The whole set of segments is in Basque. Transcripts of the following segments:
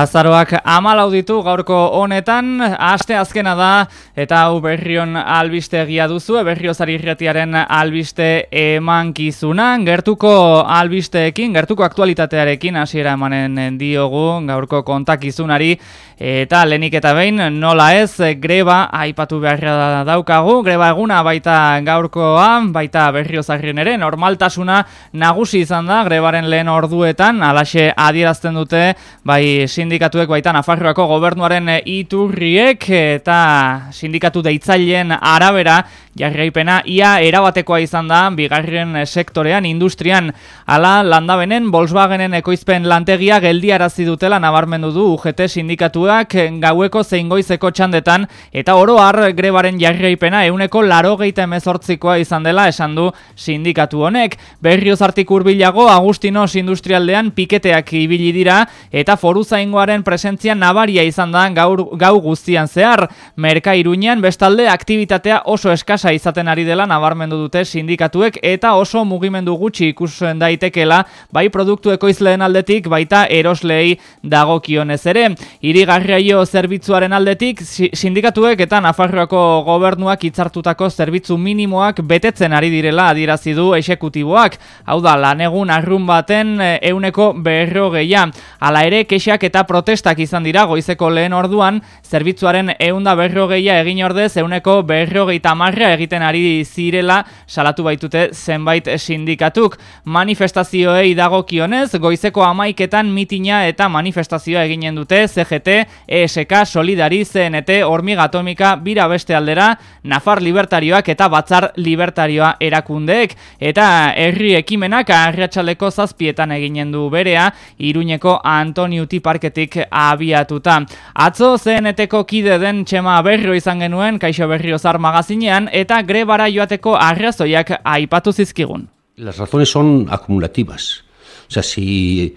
Azaroak amalau ditu gaurko honetan, aste azkena da, eta hau berrion albiste egia duzu, berriozari irretiaren albiste emankizuna, gertuko albisteekin, gertuko aktualitatearekin hasiera emanen diogu gaurko kontakizunari, eta lenik eta behin nola ez greba aipatu beharra daukagu, greba eguna baita gaurkoa, baita berriozarrien ere, normaltasuna nagusi izan da, grebaren lehen orduetan, alaxe adierazten dute, bai sindikatuek baita Nafarroako gobernuaren eh, iturriek eta sindikatu deitzaileen arabera jarraipena ia erabatekoa izan da bigarren sektorean industrian. Ala landabenen Volkswagenen ekoizpen lantegia geldiarazi dutela nabarmendu du UGT sindikatuak gaueko zein goizeko txandetan eta oro har grebaren jarraipena euneko laro geita emezortzikoa izan dela esan du sindikatu honek. Berrioz artik urbilago Agustinos industrialdean piketeak ibili dira eta foru zaingoaren presentzia nabaria izan da gaur, gau guztian zehar. Merka iruñan bestalde aktivitatea oso eskasa izaten ari dela nabarmendu dute sindikatuek eta oso mugimendu gutxi ikusen daitekela bai produktu ekoizleen aldetik baita eroslei dagokionez ere. Irigarriaio zerbitzuaren aldetik sindikatuek eta Nafarroako gobernuak hitzartutako zerbitzu minimoak betetzen ari direla adierazi du exekutiboak. Hau da lanegun arrun baten euneko berrogeia. Hala ere kexak eta protestak izan dira goizeko lehen orduan zerbitzuaren eunda berrogeia egin ordez euneko berrogeita marra egiten ari zirela salatu baitute zenbait sindikatuk. Manifestazioei dagokionez, goizeko amaiketan mitina eta manifestazioa eginen dute CGT, ESK, Solidari, CNT, Hormiga Atomika, Bira Beste Aldera, Nafar Libertarioak eta Batzar Libertarioa erakundeek. Eta herri ekimenak arratsaleko zazpietan eginen du berea, Iruñeko Antoniuti Parketik abiatuta. Atzo CNTko kide den txema berrio izan genuen, Kaixo Berriozar magazinean, eta grebara joateko arrazoiak aipatu zizkigun. Las razones son acumulativas. O sea, si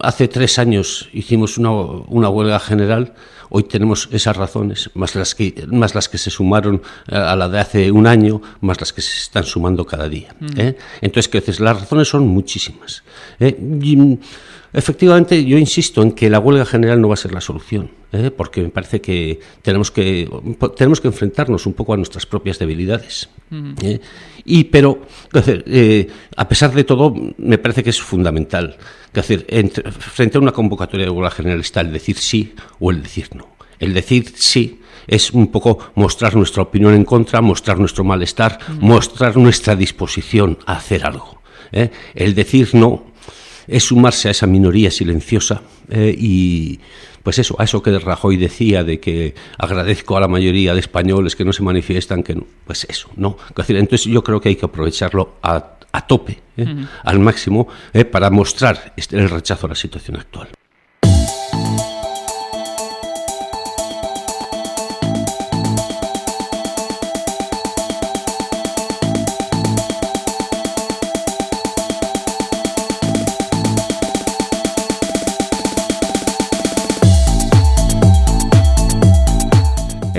hace tres años hicimos una, una huelga general, hoy tenemos esas razones, más las, que, más las que se sumaron a la de hace un año, más las que se están sumando cada día. Mm. ¿eh? Entonces, ¿qué dices? Las razones son muchísimas. ¿eh? Y, Efectivamente, yo insisto en que la huelga general no va a ser la solución, ¿eh? porque me parece que tenemos que tenemos que enfrentarnos un poco a nuestras propias debilidades. ¿eh? Y pero, eh, a pesar de todo, me parece que es fundamental, que hacer frente a una convocatoria de huelga general está el decir sí o el decir no. El decir sí es un poco mostrar nuestra opinión en contra, mostrar nuestro malestar, mostrar nuestra disposición a hacer algo. El decir no es sumarse a esa minoría silenciosa eh, y pues eso, a eso que Rajoy decía de que agradezco a la mayoría de españoles que no se manifiestan, que no, pues eso, no. Entonces yo creo que hay que aprovecharlo a, tope, eh, al máximo, eh, para mostrar este, el rechazo a la situación actual.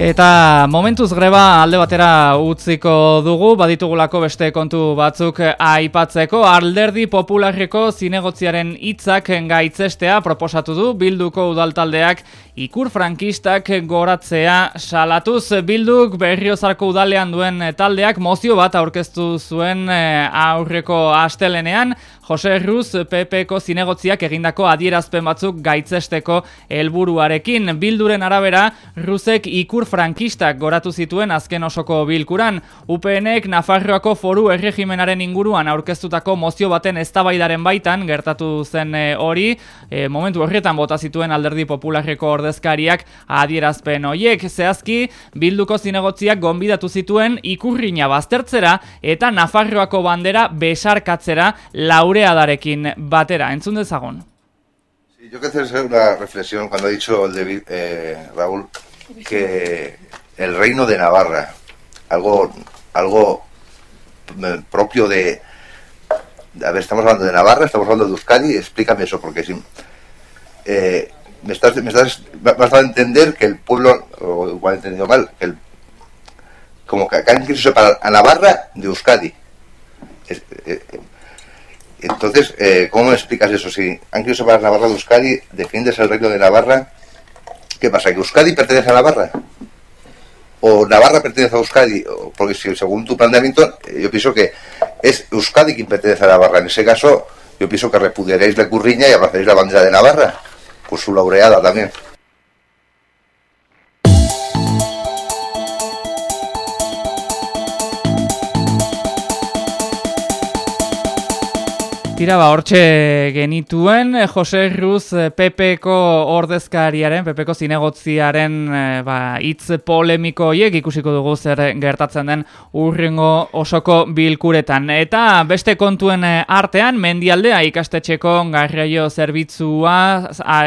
Eta momentuz greba alde batera utziko dugu, baditugulako beste kontu batzuk aipatzeko, alderdi popularreko zinegotziaren hitzak gaitzestea proposatu du, bilduko udaltaldeak ikur frankistak goratzea salatuz. Bilduk berriozarko udalean duen taldeak mozio bat aurkeztu zuen eh, aurreko astelenean, Jose Ruz PPko zinegotziak egindako adierazpen batzuk gaitzesteko helburuarekin. Bilduren arabera Ruzek ikur frankistak goratu zituen azken osoko bilkuran. UPNek Nafarroako foru erregimenaren inguruan aurkeztutako mozio baten eztabaidaren baitan gertatu zen eh, hori, e, momentu horretan bota zituen alderdi popularreko ordezkariak adierazpen hoiek zehazki bilduko zinegotziak gonbidatu zituen ikurrina baztertzera eta Nafarroako bandera besarkatzera laur darekin batera. Entzun dezagon. Sí, yo quiero hacer una reflexión cuando ha dicho el de, eh, Raúl que el reino de Navarra, algo, algo eh, propio de, a ver, estamos hablando de Navarra, estamos hablando de Euskadi, explícame eso, porque si, eh, me estás, me estás, vas a entender que el pueblo, o igual he entendido mal, que el, como que acá han querido separar a Navarra de Euskadi. Entonces, eh, ¿cómo me explicas eso? Si han querido separar Navarra de Euskadi, defiendes el reino de Navarra, ¿qué pasa? ¿Que Euskadi pertenece a Navarra? ¿O Navarra pertenece a Euskadi? Porque si según tu planteamiento, eh, yo pienso que es Euskadi quien pertenece a Navarra. En ese caso, yo pienso que repudiaréis la curriña y abrazaréis la bandera de Navarra, por su laureada también. Tira ba, hortxe genituen, eh, Jose Ruz eh, Pepeko ordezkariaren, Pepeko zinegotziaren eh, ba, itz polemiko hiek ikusiko dugu zer gertatzen den urrengo osoko bilkuretan. Eta beste kontuen artean, mendialdea ikastetxeko garraio zerbitzua,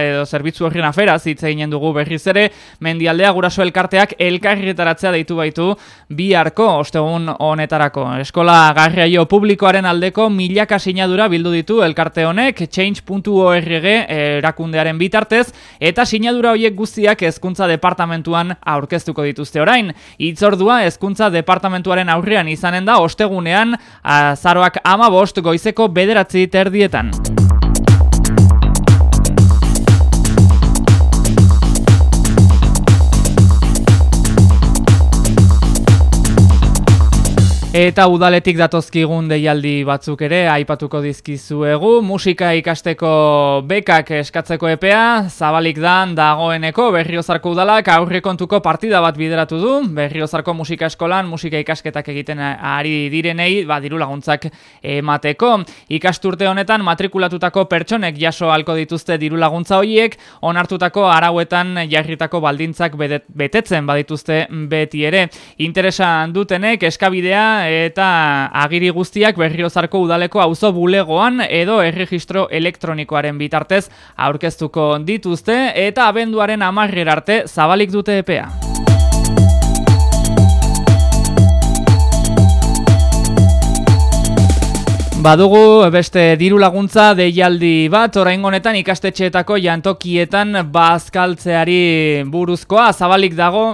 edo zerbitzu horren afera zitze ginen dugu berriz ere, mendialdea guraso elkarteak elkarretaratzea deitu baitu bi arko, ostegun honetarako. Eskola garraio publikoaren aldeko milaka sinadura bildu ditu elkarte honek change.org erakundearen bitartez eta sinadura hoiek guztiak hezkuntza departamentuan aurkeztuko dituzte orain. Itzordua hezkuntza departamentuaren aurrean izanen da ostegunean azaroak ama bost goizeko bederatzi terdietan. Eta udaletik datozkigun deialdi batzuk ere aipatuko dizkizuegu. Musika ikasteko bekak eskatzeko epea, zabalik dan dagoeneko berriozarko udalak aurrekontuko partida bat bideratu du. Berriozarko musika eskolan musika ikasketak egiten ari direnei ba, diru laguntzak emateko. Ikasturte honetan matrikulatutako pertsonek jaso halko dituzte diru laguntza horiek, onartutako arauetan jarritako baldintzak betetzen badituzte beti ere. Interesan dutenek eskabidea eta agiri guztiak berriozarko udaleko auzo bulegoan edo erregistro elektronikoaren bitartez aurkeztuko dituzte eta abenduaren amarrer arte zabalik dute epea. Badugu beste diru laguntza deialdi bat, orain honetan ikastetxeetako jantokietan bazkaltzeari buruzkoa, zabalik dago,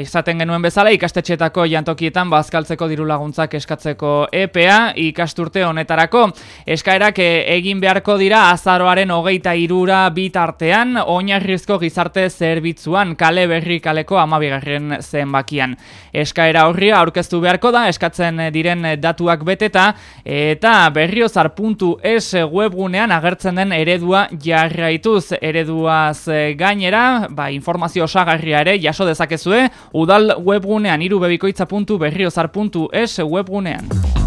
izaten genuen bezala, ikastetxeetako jantokietan bazkaltzeko diru laguntzak eskatzeko EPA ikasturte honetarako. Eskaerak eh, egin beharko dira azaroaren hogeita irura bitartean, oinarrizko gizarte zerbitzuan, kale berri kaleko amabigarren zenbakian. Eskaera horria aurkeztu beharko da, eskatzen diren datuak beteta, eta eta berriozar.es webgunean agertzen den eredua jarraituz ereduaz eh, gainera, ba, informazio osagarria ere jaso dezakezue, udal webgunean irubebikoitza.berriozar.es webgunean.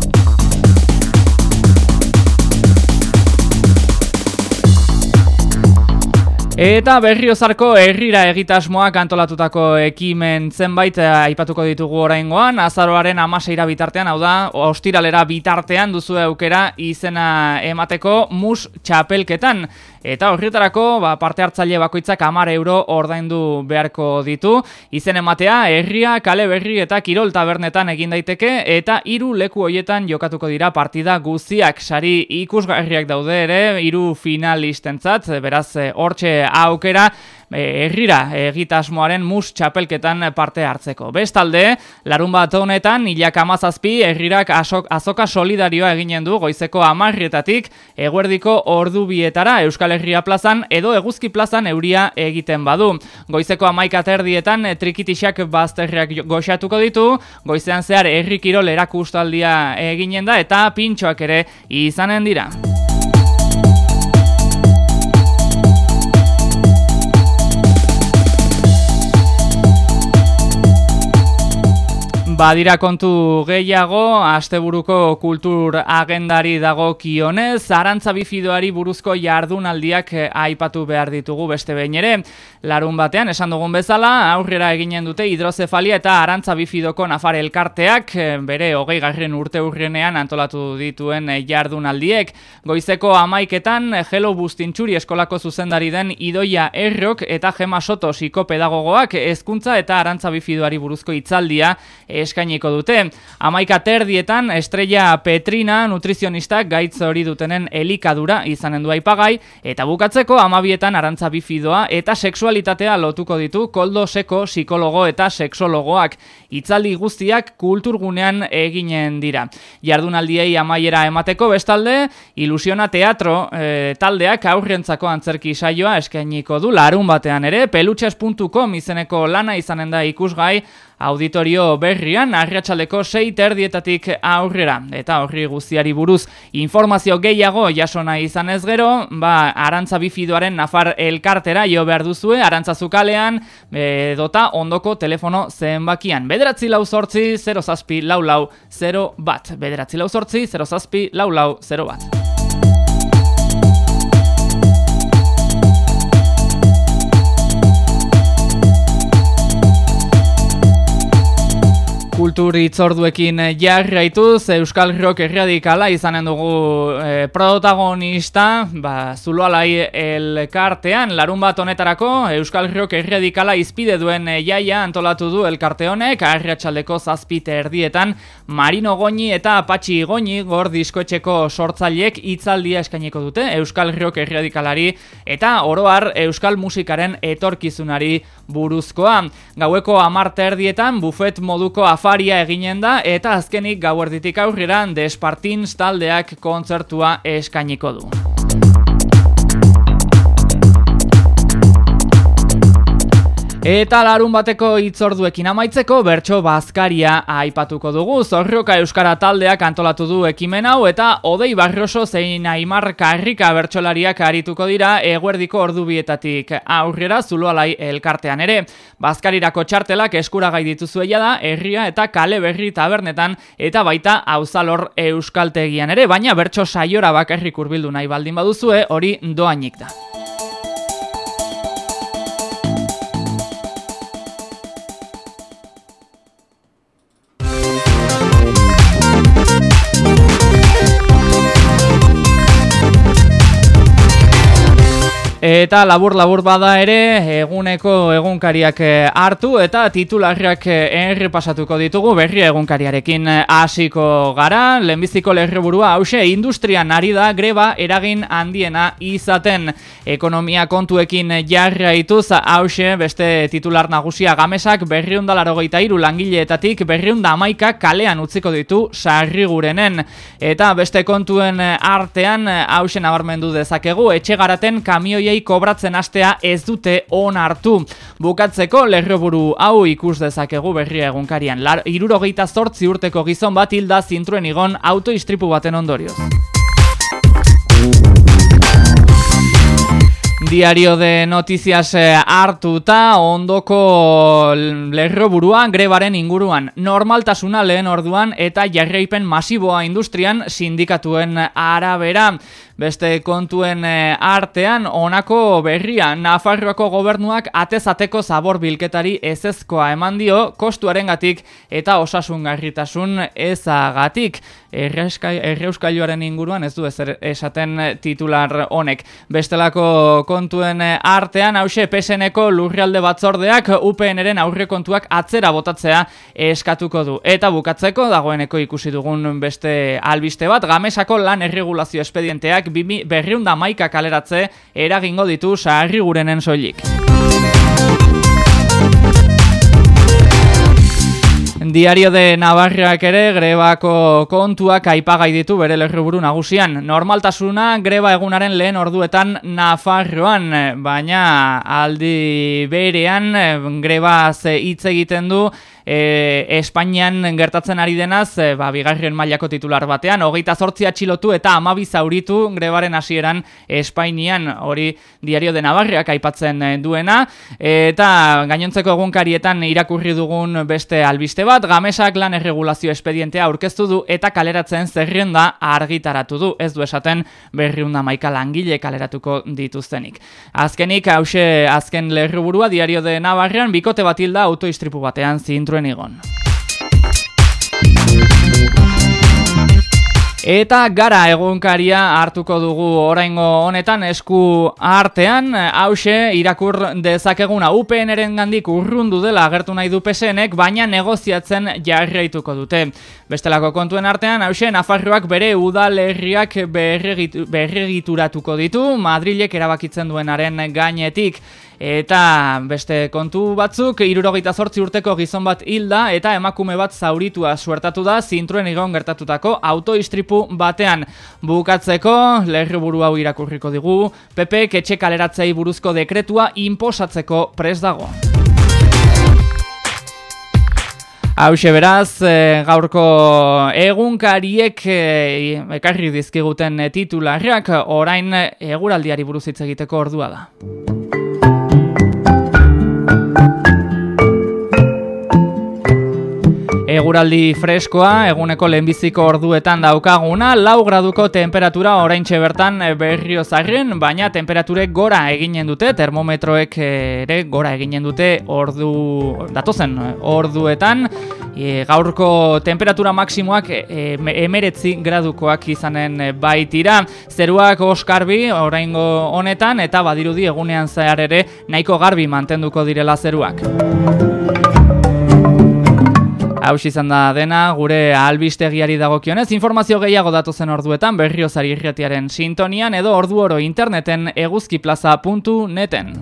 Eta berriozarko herrira egitasmoak antolatutako ekimen zenbait eh, aipatuko ditugu oraingoan, azaroaren amaseira bitartean, hau da, ostiralera bitartean duzu aukera izena emateko mus txapelketan. Eta horretarako ba, parte hartzaile bakoitzak amar euro ordaindu beharko ditu. Izen ematea, herria, kale berri eta kirol tabernetan egin daiteke, eta hiru leku hoietan jokatuko dira partida guztiak. Sari ikusgarriak daude ere, hiru finalistentzat, beraz, hortxe aukera, e, errira egitasmoaren mus txapelketan parte hartzeko. Bestalde, larun bat honetan, hilak amazazpi, errirak azoka solidarioa eginen du goizeko amarrietatik, eguerdiko ordu bietara Euskal Herria plazan edo eguzki plazan euria egiten badu. Goizeko amaikaterdietan trikitixak bazterriak goxatuko ditu, goizean zehar errikirol erakustaldia eginen da eta pintxoak ere izanen dira. Badira kontu gehiago, asteburuko kultur agendari dago kionez, arantza bifidoari buruzko jardunaldiak eh, aipatu behar ditugu beste behin ere. Larun batean, esan dugun bezala, aurrera eginen dute hidrozefalia eta arantza bifidoko nafar elkarteak, eh, bere hogei garren urte urrenean antolatu dituen eh, jardunaldiek. Goizeko amaiketan, Hello Bustintxuri eskolako zuzendari den Idoia Errok eta Gema Soto psikopedagogoak ezkuntza eta arantza bifidoari buruzko itzaldia eskainiko dute. Amaika terdietan Estrella Petrina nutrizionistak gaitz hori dutenen elikadura izanen du aipagai eta bukatzeko amabietan arantza bifidoa eta sexualitatea lotuko ditu koldo seko psikologo eta sexologoak. Itzaldi guztiak kulturgunean eginen dira. Jardunaldiei amaiera emateko bestalde, ilusiona teatro e, taldeak aurrentzako antzerki saioa eskainiko du larun batean ere, pelutxas.com izeneko lana izanen da ikusgai, auditorio berrian arratsaldeko sei terdietatik aurrera. Eta horri guztiari buruz informazio gehiago jasona izan ez gero ba arantza bifidoaren nafar elkartera jo behar duzue arantza zukalean dota ondoko telefono zenbakian. Bederatzi lau sortzi 0 zazpi lau lau 0 bat. Bederatzi lau sortzi 0 zazpi lau lau 0 bat kultur itzorduekin eh, jarraituz Euskal Rock erradikala izanen dugu e, protagonista ba, Zuloalai elkartean larun bat honetarako Euskal Rock erradikala izpide duen jaia antolatu du elkarte honek arratsaldeko zazpite erdietan Marino Goñi eta Patxi Goñi gor diskoetxeko sortzaileek hitzaldia eskainiko dute Euskal Rock erradikalari eta oroar Euskal musikaren etorkizunari buruzkoa. Gaueko amarte erdietan bufet moduko afaria eginen da eta azkenik gauerditik aurrera Despartins taldeak kontzertua eskainiko du. Eta larun bateko itzorduekin amaitzeko bertso bazkaria aipatuko dugu. Zorroka Euskara taldeak antolatu du ekimen hau eta Odei Barroso zein Aimar Karrika bertsolariak arituko dira eguerdiko ordubietatik aurrera zuloalai elkartean ere. Bazkarirako txartelak eskuragai dituzueia da herria eta kale berri tabernetan eta baita auzalor euskaltegian ere, baina bertso saiora bakarrik urbildu nahi baldin baduzue hori doainik da. Eta labur labur bada ere eguneko egunkariak eh, hartu eta titularriak eh, errepasatuko ditugu berri egunkariarekin eh, hasiko gara. Lehenbiziko lerreburua hause industrian ari da greba eragin handiena izaten ekonomia kontuekin jarra ituz hause beste titular nagusia gamesak berriunda larogeita iru langileetatik berriunda amaika kalean utziko ditu sarri gurenen. Eta beste kontuen artean hause nabarmendu dezakegu etxe garaten kamioiei kobratzen astea ez dute on hartu. Bukatzeko lerroburu hau ikus dezakegu berria egunkarian. Irurogeita zortzi urteko gizon bat hilda zintruen igon autoistripu baten ondorioz. Diario de Noticias eh, hartuta ondoko lerroburua grebaren inguruan. Normaltasuna lehen orduan eta jarraipen masiboa industrian sindikatuen arabera. Beste kontuen eh, artean honako berria Nafarroako gobernuak atezateko zabor bilketari ezezkoa eman dio kostuarengatik eta osasungarritasun ezagatik. Erreuskailuaren inguruan ez du esaten titular honek. Bestelako kontuen artean hause PSNeko lurrialde batzordeak UPNren aurrekontuak atzera botatzea eskatuko du. Eta bukatzeko dagoeneko ikusi dugun beste albiste bat gamesako lan erregulazio espedienteak berriunda maika kaleratze eragingo ditu saharri gurenen soilik. Diario de Navarrak ere grebako kontuak aipagai ditu bere lerruburu nagusian. Normaltasuna greba egunaren lehen orduetan Nafarroan, baina aldi berean greba ze hitz egiten du e, Espainian gertatzen ari denaz, e, ba, bigarren mailako titular batean, hogeita zortzia txilotu eta amabi zauritu grebaren hasieran Espainian, hori diario de Navarriak aipatzen e, duena, eta gainontzeko egunkarietan irakurri dugun beste albiste bat, gamesak lan erregulazio espedientea aurkeztu du eta kaleratzen zerrienda argitaratu du, ez du esaten berriunda maika langile kaleratuko dituztenik. Azkenik, hause azken lerruburua diario de Navarrian, bikote batilda autoistripu batean zintru zuen Eta gara egunkaria hartuko dugu oraingo honetan esku artean, hause irakur dezakeguna UPN-eren gandik urrundu dela agertu nahi du PSNek, baina negoziatzen jarraituko dute. Bestelako kontuen artean, hause Nafarroak bere udalerriak berregituratuko ditu, Madrilek erabakitzen duenaren gainetik. Eta beste kontu batzuk, irurogeita zortzi urteko gizon bat hilda eta emakume bat zauritua suertatu da zintruen igon gertatutako autoistripu batean. Bukatzeko, leherri buru hau irakurriko digu, Pepe ketxe kaleratzei buruzko dekretua inposatzeko pres dago. Hau beraz, e, gaurko egunkariek e, ekarri dizkiguten titularriak orain eguraldiari buruz hitz egiteko ordua da. Eguraldi freskoa, eguneko lehenbiziko orduetan daukaguna, lau graduko temperatura orain bertan berrio zarren, baina temperaturek gora eginen dute, termometroek ere gora eginen dute ordu, datozen orduetan, e, gaurko temperatura maksimoak e, emeretzi gradukoak izanen baitira, zeruak oskarbi oraingo honetan, eta badirudi egunean zehar ere nahiko garbi mantenduko direla zeruak. Hau izan da dena, gure albistegiari dagokionez, informazio gehiago datozen orduetan berriozari irretiaren sintonian edo ordu oro interneten eguzkiplaza.neten.